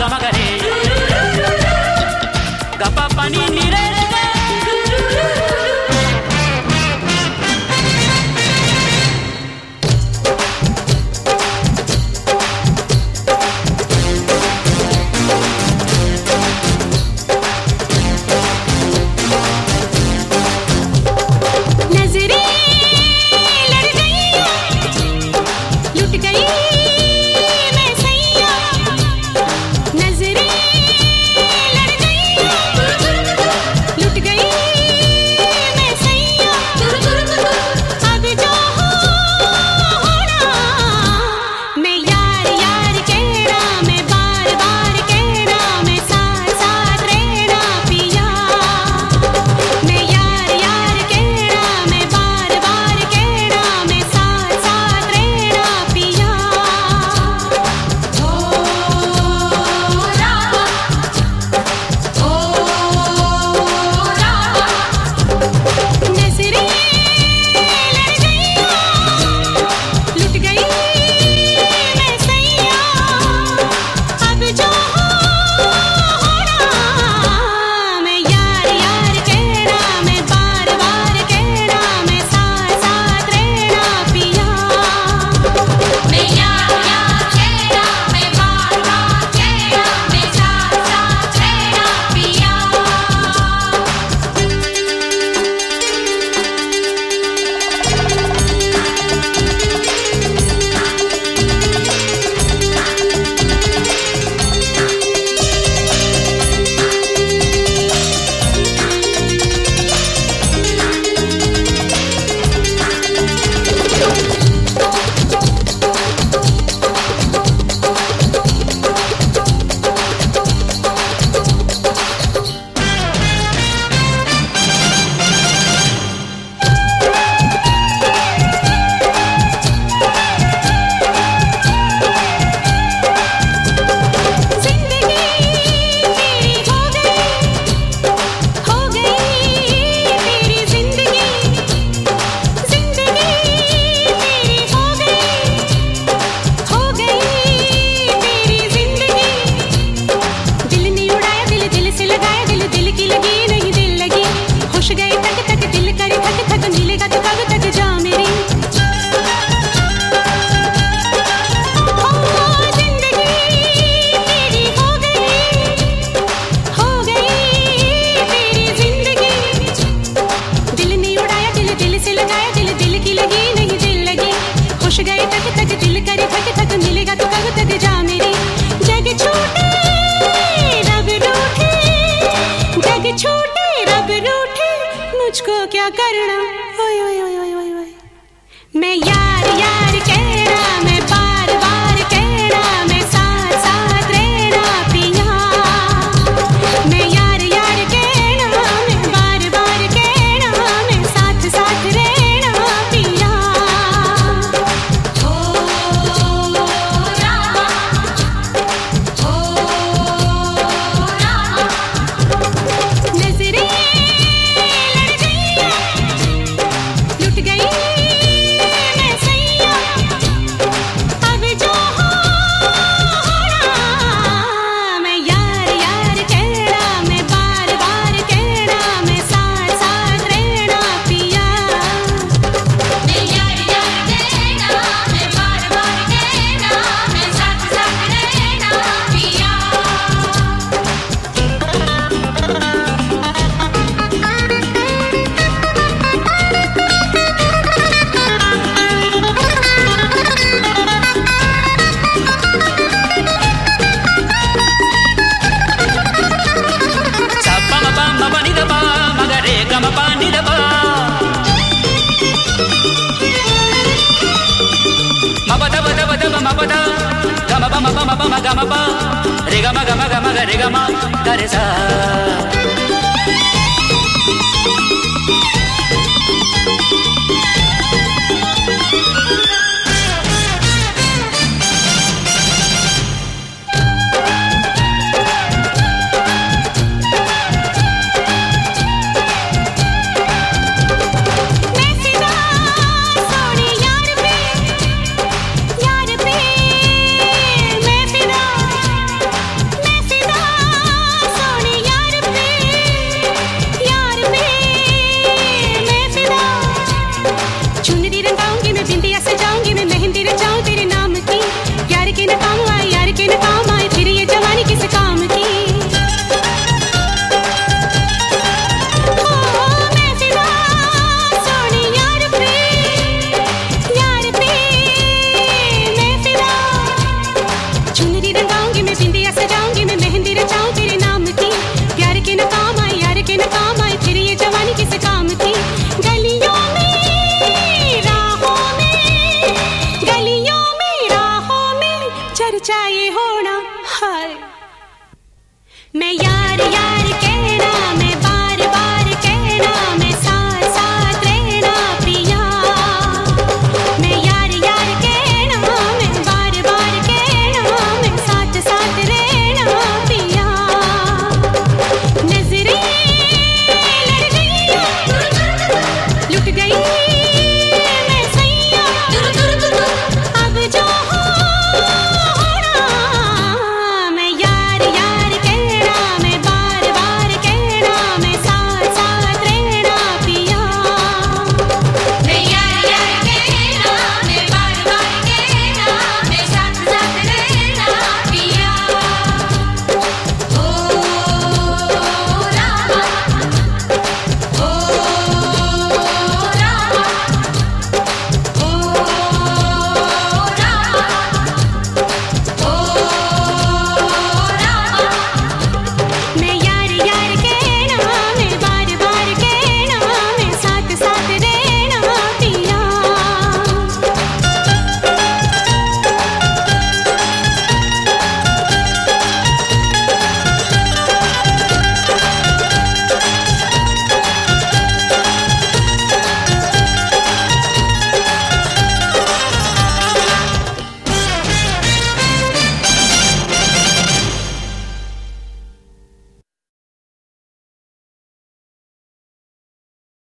da Margarida. मुझको क्या करना? ओए ओए ओए ओए ओए मैं यार यार। గమ పమ పమ గమ ప రిగ మగ మగ మగ రిగ మ కరిసా चाहिए होना हाय। मैं यार